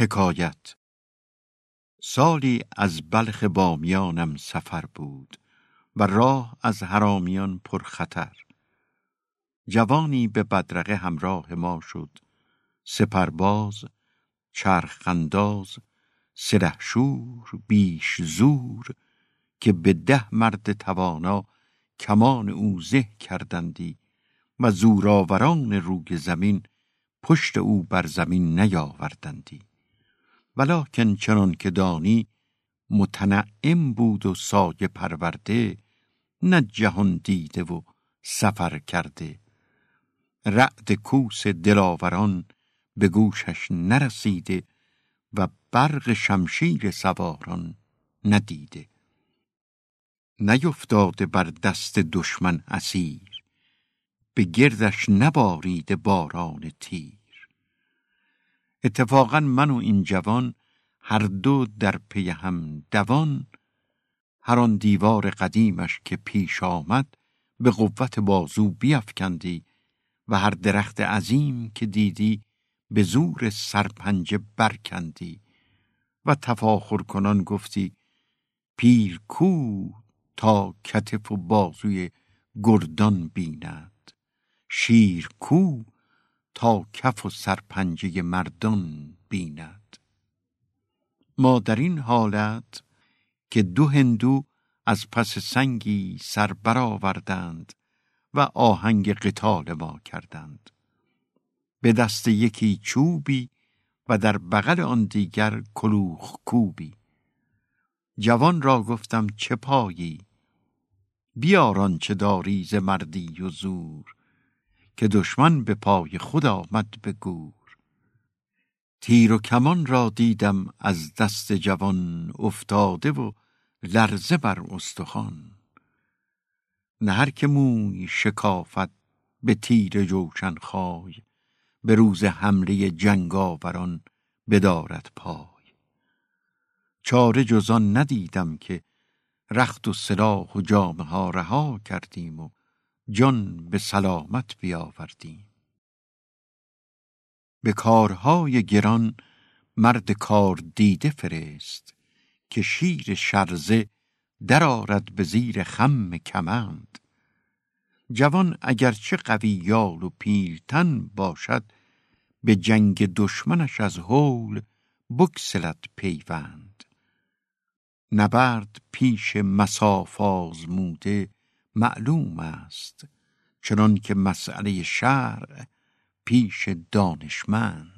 حکایت. سالی از بلخ بامیانم سفر بود و راه از حرامیان پرخطر جوانی به بدرقه همراه ما شد. سپرباز چرخنداز سلحشور بیش زور که به ده مرد توانا کمان او زه کردندی و زورآوران روگ زمین پشت او بر زمین نیاوردندی. ولکن چنان که دانی متنعم بود و سایه پرورده نه جهان دیده و سفر کرده. رعد کوس دلاوران به گوشش نرسیده و برق شمشیر سواران ندیده. نیفتاده بر دست دشمن اسیر به گردش نباریده باران تیر. اتفاقا من و این جوان هر دو در پی هم دوان. هر آن دیوار قدیمش که پیش آمد به قوت بازو بیافکندی و هر درخت عظیم که دیدی به زور سرپنجه برکندی و تفاخر کنان گفتی پیر کو تا کتف و بازوی گردان بیند. شیر کو تا کف و سرپنجه مردان بیند. ما در این حالت که دو هندو از پس سنگی سر برآوردند و آهنگ قتال ما کردند. به دست یکی چوبی و در بغل آن دیگر کلوخ کوبی. جوان را گفتم چه پایی؟ بیاران چه داری ز مردی و زور. که دشمن به پای خود آمد به گور. تیر و کمان را دیدم از دست جوان افتاده و لرزه بر استخوان. نه هر که موی شکافت به تیر جوشن خای به روز حمله جنگاوران بدارد پای. چاره جزان ندیدم که رخت و سلاح و جامه ها رها کردیم و جان به سلامت بیاوردیم. به کارهای گران مرد کار دیده فرست که شیر شرزه درآرد به زیر خم کمند. جوان اگرچه قوی یال و پیلتن باشد به جنگ دشمنش از هول بکسلت پیوند. نبرد پیش مساف آزموده معلوم است چنان که مسئله شرع پیش دانشمند